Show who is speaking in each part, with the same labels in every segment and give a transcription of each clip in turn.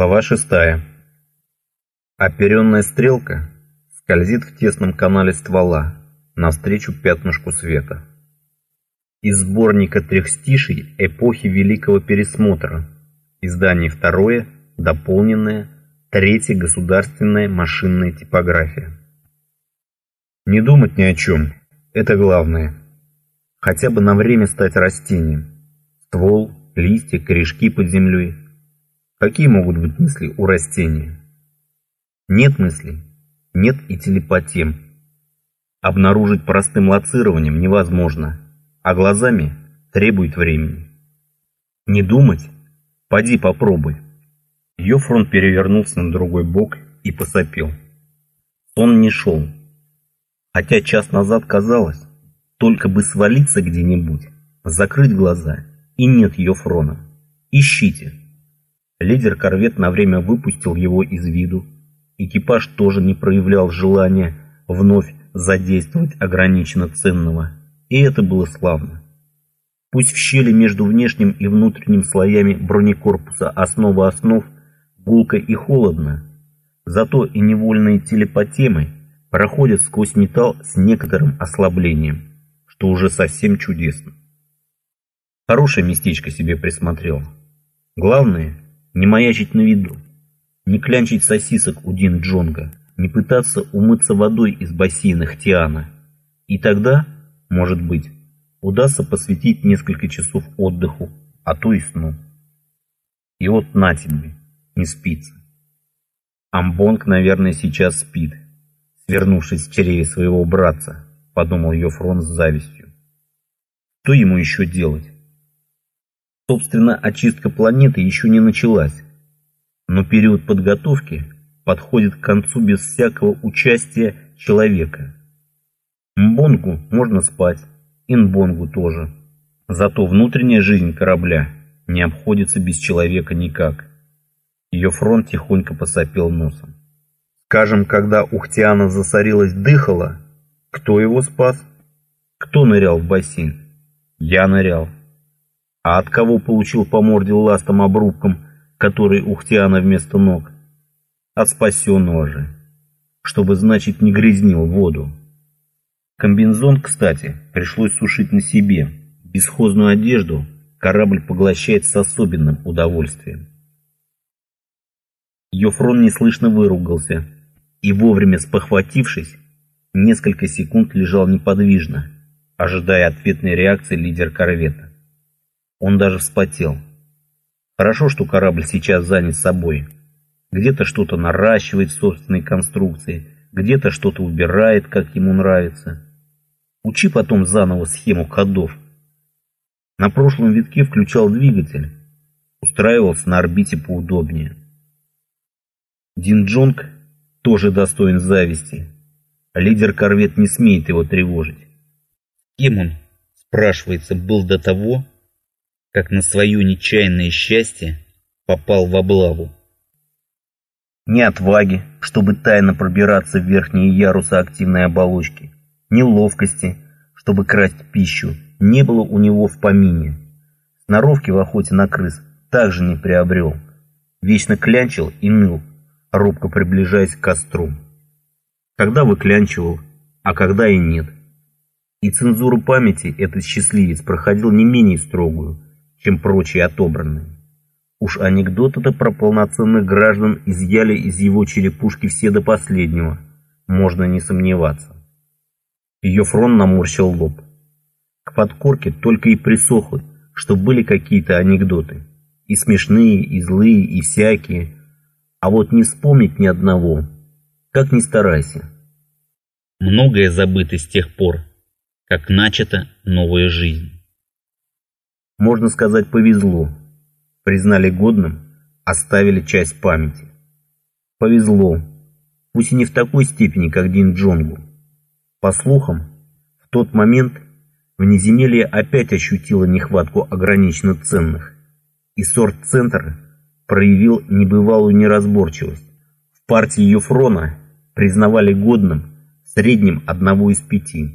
Speaker 1: Глава шестая. Оперенная стрелка скользит в тесном канале ствола навстречу пятнышку света. Из сборника трехстишей эпохи Великого Пересмотра. Издание второе, дополненное, третья государственная машинная типография. Не думать ни о чем, это главное. Хотя бы на время стать растением. Ствол, листья, корешки под землей – Какие могут быть мысли у растения? Нет мыслей, нет и телепатем. Обнаружить простым лоцированием невозможно, а глазами требует времени. Не думать? Поди попробуй. Йофрон перевернулся на другой бок и посопел. Сон не шел. Хотя час назад казалось, только бы свалиться где-нибудь, закрыть глаза, и нет Йофрона. Ищите. Лидер корвет на время выпустил его из виду. Экипаж тоже не проявлял желания вновь задействовать ограниченно ценного. И это было славно. Пусть в щели между внешним и внутренним слоями бронекорпуса основа основ гулко и холодно, зато и невольные телепатемы проходят сквозь металл с некоторым ослаблением, что уже совсем чудесно. Хорошее местечко себе присмотрел. Главное, не маячить на виду, не клянчить сосисок у Дин Джонга, не пытаться умыться водой из бассейна Хтиана. И тогда, может быть, удастся посвятить несколько часов отдыху, а то и сну. И вот на тебе, не спится. Амбонг, наверное, сейчас спит, свернувшись в чреве своего братца, подумал Йофрон с завистью. Что ему еще делать? Собственно, очистка планеты еще не началась, но период подготовки подходит к концу без всякого участия человека. Мбонгу можно спать, Инбонгу тоже. Зато внутренняя жизнь корабля не обходится без человека никак. Ее фронт тихонько посопел носом. Скажем, когда Ухтиана засорилась дыхала, кто его спас? Кто нырял в бассейн? Я нырял. А от кого получил по морде ластом обрубком, который Ухтиана вместо ног? От спасенного же, чтобы, значит, не грязнил воду. Комбинзон, кстати, пришлось сушить на себе. Бесхозную одежду корабль поглощает с особенным удовольствием. Йофрон неслышно выругался и, вовремя спохватившись, несколько секунд лежал неподвижно, ожидая ответной реакции лидер корвета. Он даже вспотел. Хорошо, что корабль сейчас занят собой. Где-то что-то наращивает в собственной конструкции, где-то что-то убирает, как ему нравится. Учи потом заново схему ходов. На прошлом витке включал двигатель, устраивался на орбите поудобнее. Дин Джонг тоже достоин зависти. Лидер корвет не смеет его тревожить. Кем он, спрашивается, был до того, как на свое нечаянное счастье попал в облаву. Ни отваги, чтобы тайно пробираться в верхние ярусы активной оболочки, ни ловкости, чтобы красть пищу, не было у него в помине. Сноровки в охоте на крыс также не приобрел. Вечно клянчил и ныл, робко приближаясь к костру. Когда выклянчивал, а когда и нет. И цензуру памяти этот счастливец проходил не менее строгую – чем прочие отобранные. Уж анекдоты-то про полноценных граждан изъяли из его черепушки все до последнего, можно не сомневаться. Ее фронт наморщил лоб. К подкорке только и присохло, что были какие-то анекдоты. И смешные, и злые, и всякие. А вот не вспомнить ни одного. Как ни старайся. Многое забыто с тех пор, как начата новая жизнь можно сказать, повезло. Признали годным, оставили часть памяти. Повезло, пусть и не в такой степени, как Дин Джонгу. По слухам, в тот момент внеземелье опять ощутило нехватку ограниченно ценных, и сорт-центр проявил небывалую неразборчивость. В партии Юфрона признавали годным в среднем одного из пяти.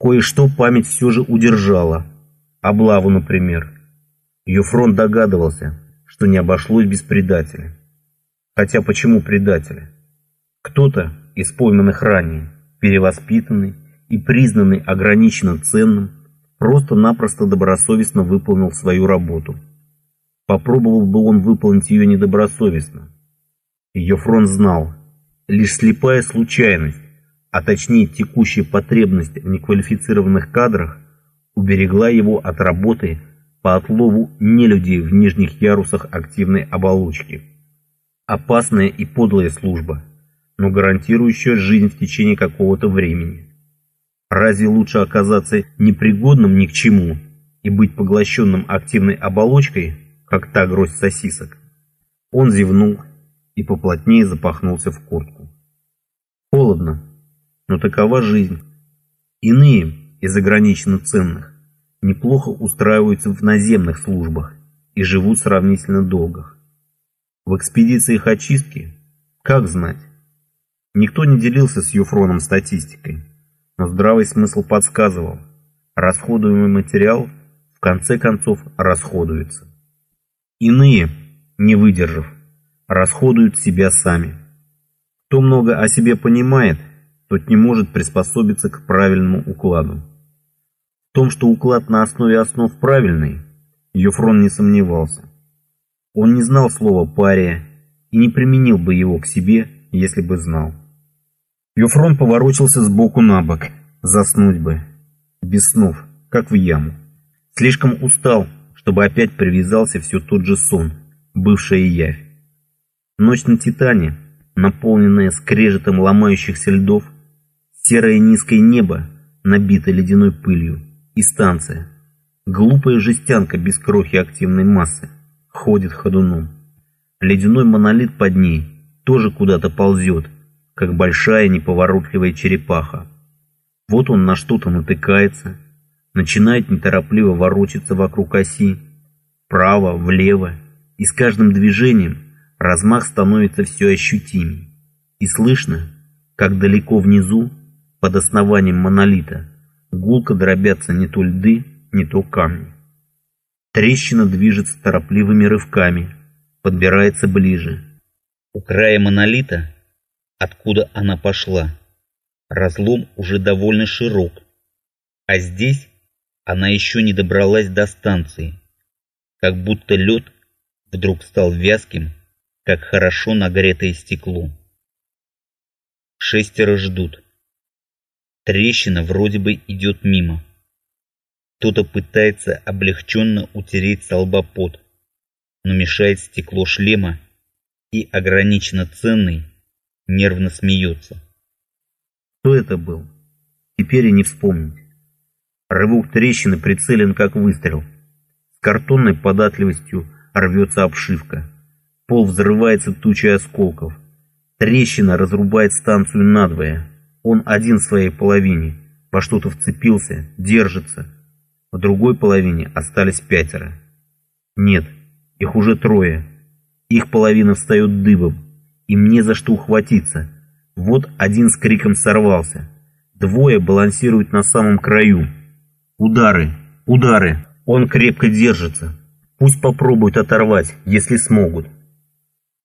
Speaker 1: Кое-что память все же удержала – облаву, например. Юфрон догадывался, что не обошлось без предателя. Хотя почему предателя? Кто-то из пойманных ранее, перевоспитанный и признанный ограниченно ценным, просто-напросто добросовестно выполнил свою работу. Попробовал бы он выполнить ее недобросовестно. Ее фронт знал, лишь слепая случайность, а точнее текущая потребность в неквалифицированных кадрах, уберегла его от работы по отлову нелюдей в нижних ярусах активной оболочки. Опасная и подлая служба, но гарантирующая жизнь в течение какого-то времени. Разве лучше оказаться непригодным ни к чему и быть поглощенным активной оболочкой, как та гроздь сосисок? Он зевнул и поплотнее запахнулся в куртку. Холодно, но такова жизнь. Иные из ограниченно ценных неплохо устраиваются в наземных службах и живут сравнительно долго. В экспедициях очистки, как знать, никто не делился с Юфроном статистикой, но здравый смысл подсказывал, расходуемый материал в конце концов расходуется. Иные, не выдержав, расходуют себя сами. Кто много о себе понимает, тот не может приспособиться к правильному укладу. В том, что уклад на основе основ правильный, Йофрон не сомневался. Он не знал слова «пария» и не применил бы его к себе, если бы знал. Йофрон поворочился с боку на бок, заснуть бы, без снов, как в яму. Слишком устал, чтобы опять привязался все тот же сон, бывшая явь. Ночь на Титане, наполненная скрежетом ломающихся льдов, серое низкое небо, набитое ледяной пылью, и станция, глупая жестянка без крохи активной массы, ходит ходуном. Ледяной монолит под ней тоже куда-то ползет, как большая неповоротливая черепаха. Вот он на что-то натыкается, начинает неторопливо ворочаться вокруг оси, вправо, влево, и с каждым движением размах становится все ощутимее. И слышно, как далеко внизу, под основанием монолита, гулко дробятся не то льды, не то камни. Трещина движется торопливыми рывками, подбирается ближе. У края монолита, откуда она пошла, разлом уже довольно широк, а здесь она еще не добралась до станции, как будто лед вдруг стал вязким как хорошо нагретое стекло. Шестеро ждут. Трещина вроде бы идет мимо. Кто-то пытается облегченно утереть с но мешает стекло шлема и ограниченно ценный нервно смеется. Кто это был? Теперь и не вспомнить. Рывок трещины прицелен как выстрел. С картонной податливостью рвется обшивка. Пол взрывается тучей осколков. Трещина разрубает станцию надвое. Он один в своей половине. Во что-то вцепился, держится. В другой половине остались пятеро. Нет, их уже трое. Их половина встает дыбом. Им не за что ухватиться. Вот один с криком сорвался. Двое балансируют на самом краю. Удары, удары. Он крепко держится. Пусть попробуют оторвать, если смогут.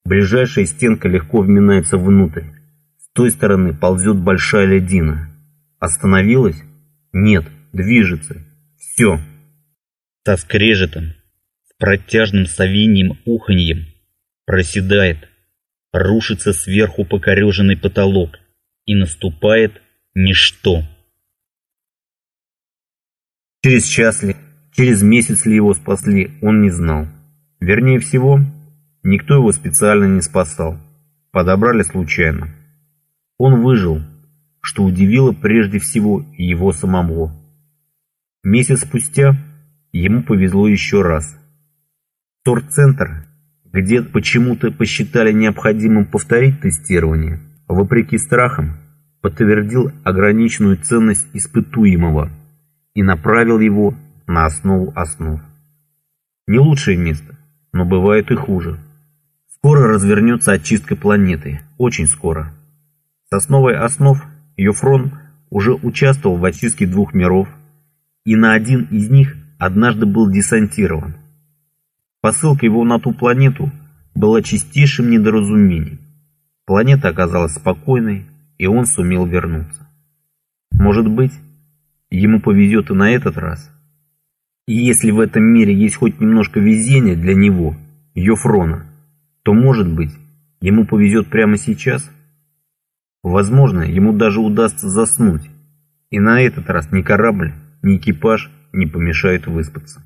Speaker 1: Ближайшая стенка легко вминается внутрь. С той стороны ползет большая ледина. Остановилась? Нет, движется. Все. Со скрежетом, с протяжным совиньем уханьем проседает, рушится сверху покореженный потолок и наступает ничто. Через час ли, через месяц ли его спасли, он не знал. Вернее всего, Никто его специально не спасал. Подобрали случайно. Он выжил, что удивило прежде всего его самого. Месяц спустя ему повезло еще раз. Торцентр, где почему-то посчитали необходимым повторить тестирование, вопреки страхам, подтвердил ограниченную ценность испытуемого и направил его на основу основ. Не лучшее место, но бывает и хуже. Скоро развернется очистка планеты, очень скоро. С основой основ Йофрон уже участвовал в очистке двух миров, и на один из них однажды был десантирован. Посылка его на ту планету была чистейшим недоразумением. Планета оказалась спокойной, и он сумел вернуться. Может быть, ему повезет и на этот раз. И если в этом мире есть хоть немножко везения для него, Йофрона, то, может быть, ему повезет прямо сейчас. Возможно, ему даже удастся заснуть, и на этот раз ни корабль, ни экипаж не помешают выспаться.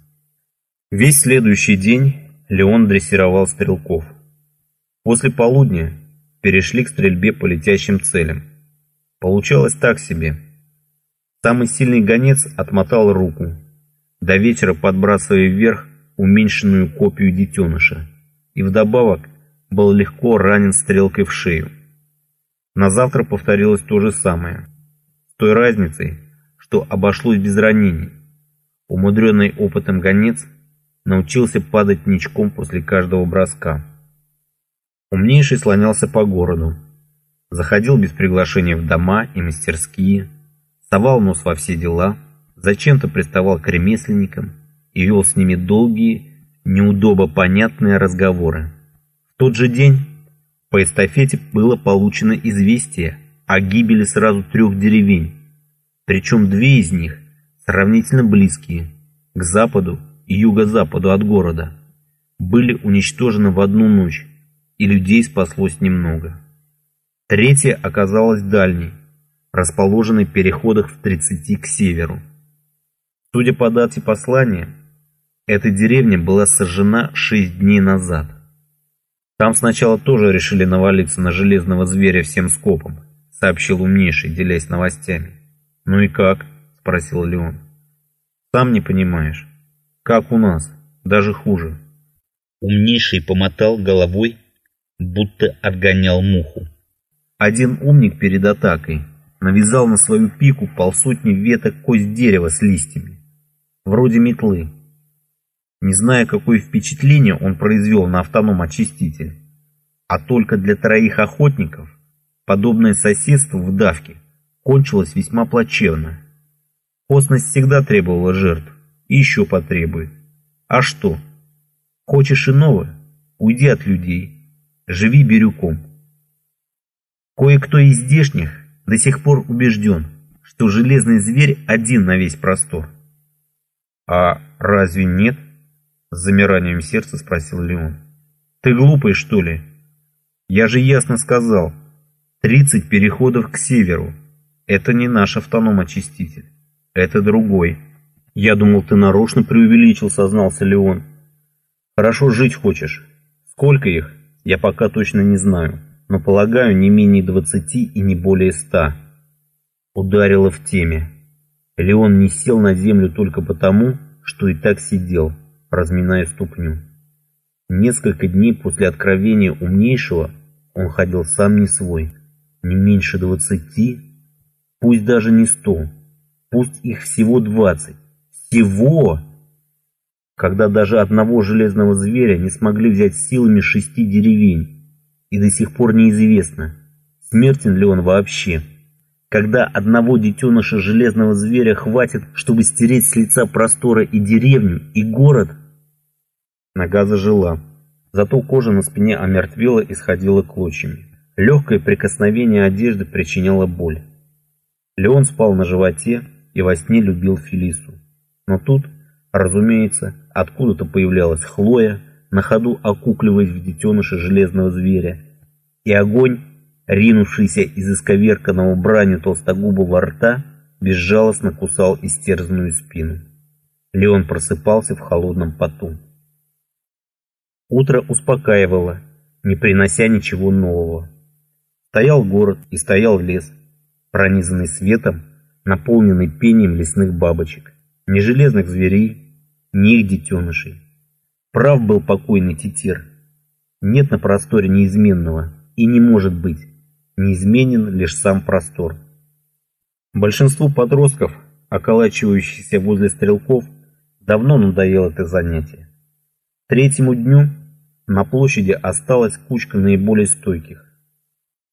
Speaker 1: Весь следующий день Леон дрессировал стрелков. После полудня перешли к стрельбе по летящим целям. Получалось так себе. Самый сильный гонец отмотал руку, до вечера подбрасывая вверх уменьшенную копию детеныша, и вдобавок был легко ранен стрелкой в шею. На завтра повторилось то же самое, с той разницей, что обошлось без ранений. Умудренный опытом гонец научился падать ничком после каждого броска. Умнейший слонялся по городу, заходил без приглашения в дома и мастерские, совал нос во все дела, зачем-то приставал к ремесленникам и вел с ними долгие, неудобо понятные разговоры. В тот же день по эстафете было получено известие о гибели сразу трех деревень, причем две из них сравнительно близкие, к западу и юго-западу от города, были уничтожены в одну ночь, и людей спаслось немного. Третья оказалась дальней, расположенной в переходах в 30 к северу. Судя по дате послания, эта деревня была сожжена 6 дней назад. Там сначала тоже решили навалиться на железного зверя всем скопом, сообщил умнейший, делясь новостями. «Ну и как?» – спросил Леон. «Сам не понимаешь. Как у нас, даже хуже».
Speaker 2: Умнейший помотал головой, будто отгонял муху.
Speaker 1: Один умник перед атакой навязал на свою пику полсотни веток кость дерева с листьями, вроде метлы. Не зная, какое впечатление он произвел на автоном-очиститель, а только для троих охотников подобное соседство в давке кончилось весьма плачевно. Косность всегда требовала жертв и еще потребует. А что? Хочешь иного? Уйди от людей, живи бирюком. Кое-кто из здешних до сих пор убежден, что железный зверь один на весь простор. «А разве нет?» — с замиранием сердца спросил Леон. «Ты глупый, что ли? Я же ясно сказал, тридцать переходов к северу. Это не наш автоном-очиститель. Это другой. Я думал, ты нарочно преувеличил, сознался Леон. Хорошо жить хочешь. Сколько их, я пока точно не знаю, но полагаю, не менее двадцати и не более ста. Ударило в теме. Леон не сел на землю только потому, что и так сидел, разминая ступню. Несколько дней после откровения умнейшего он ходил сам не свой, не меньше двадцати, Пусть даже не сто, пусть их всего двадцать. Всего! Когда даже одного железного зверя не смогли взять силами шести деревень, и до сих пор неизвестно, смертен ли он вообще. Когда одного детеныша железного зверя хватит, чтобы стереть с лица простора и деревню, и город, нога зажила. Зато кожа на спине омертвела и сходила клочьями. Легкое прикосновение одежды причиняло боль. Леон спал на животе и во сне любил Фелису. Но тут, разумеется, откуда-то появлялась Хлоя, на ходу окукливаясь в детеныша железного зверя, и огонь, ринувшийся из исковерканного бранью толстогубого рта, безжалостно кусал истерзанную спину. Леон просыпался в холодном поту. Утро успокаивало, не принося ничего нового. Стоял город и стоял лес, пронизанный светом, наполненный пением лесных бабочек, ни железных зверей, ни их детенышей. Прав был покойный Титир. Нет на просторе неизменного и не может быть. Неизменен лишь сам простор. Большинству подростков, околачивающихся возле стрелков, давно надоело это занятие. Третьему дню на площади осталась кучка наиболее стойких.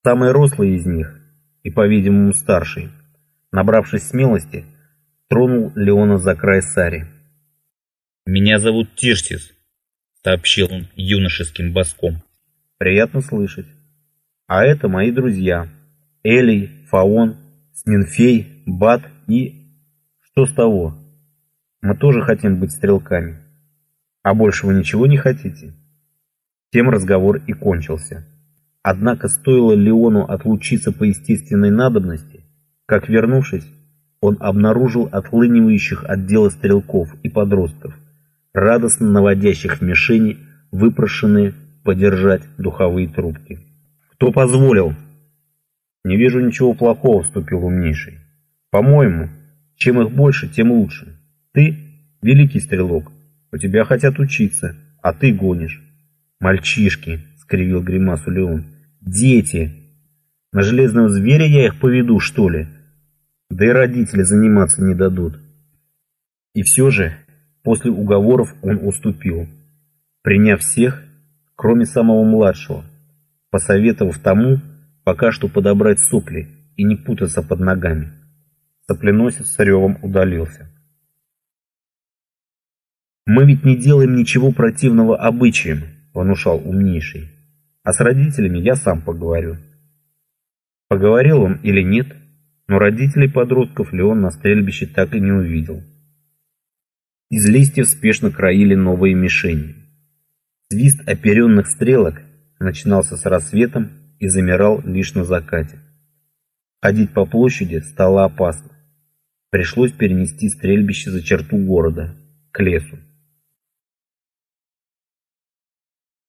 Speaker 1: Самые рослые из них и, по-видимому, старший, набравшись смелости, тронул Леона за край сари.
Speaker 2: «Меня зовут Тирсис», сообщил он юношеским баском.
Speaker 1: Приятно слышать. А это мои друзья. Элей, Фаон, Сминфей, Бат и... Что с того? Мы тоже хотим быть стрелками. А больше вы ничего не хотите? Тем разговор и кончился. Однако стоило Леону отлучиться по естественной надобности, как вернувшись, он обнаружил отлынивающих от дела стрелков и подростков, радостно наводящих в мишени выпрошенные подержать духовые трубки. «Кто позволил?» «Не вижу ничего плохого», — вступил умнейший. «По-моему, чем их больше, тем лучше. Ты — великий стрелок, у тебя хотят учиться, а ты гонишь». «Мальчишки», — скривил гримасу Леон, — «дети! На железного зверя я их поведу, что ли?» да и родители заниматься не дадут. И все же, после уговоров он уступил, приняв всех, кроме самого младшего, посоветовав тому пока что подобрать сопли и не путаться под ногами. Сопленосец с ревом удалился. «Мы ведь не делаем ничего противного обычаям», — внушал умнейший. «А с родителями я сам поговорю». Поговорил он или нет, но родителей подростков Леон на стрельбище так и не увидел. Из листьев спешно краили новые мишени. Свист оперенных стрелок начинался с рассветом и замирал лишь на закате. Ходить по площади стало опасно. Пришлось перенести стрельбище за черту города, к лесу.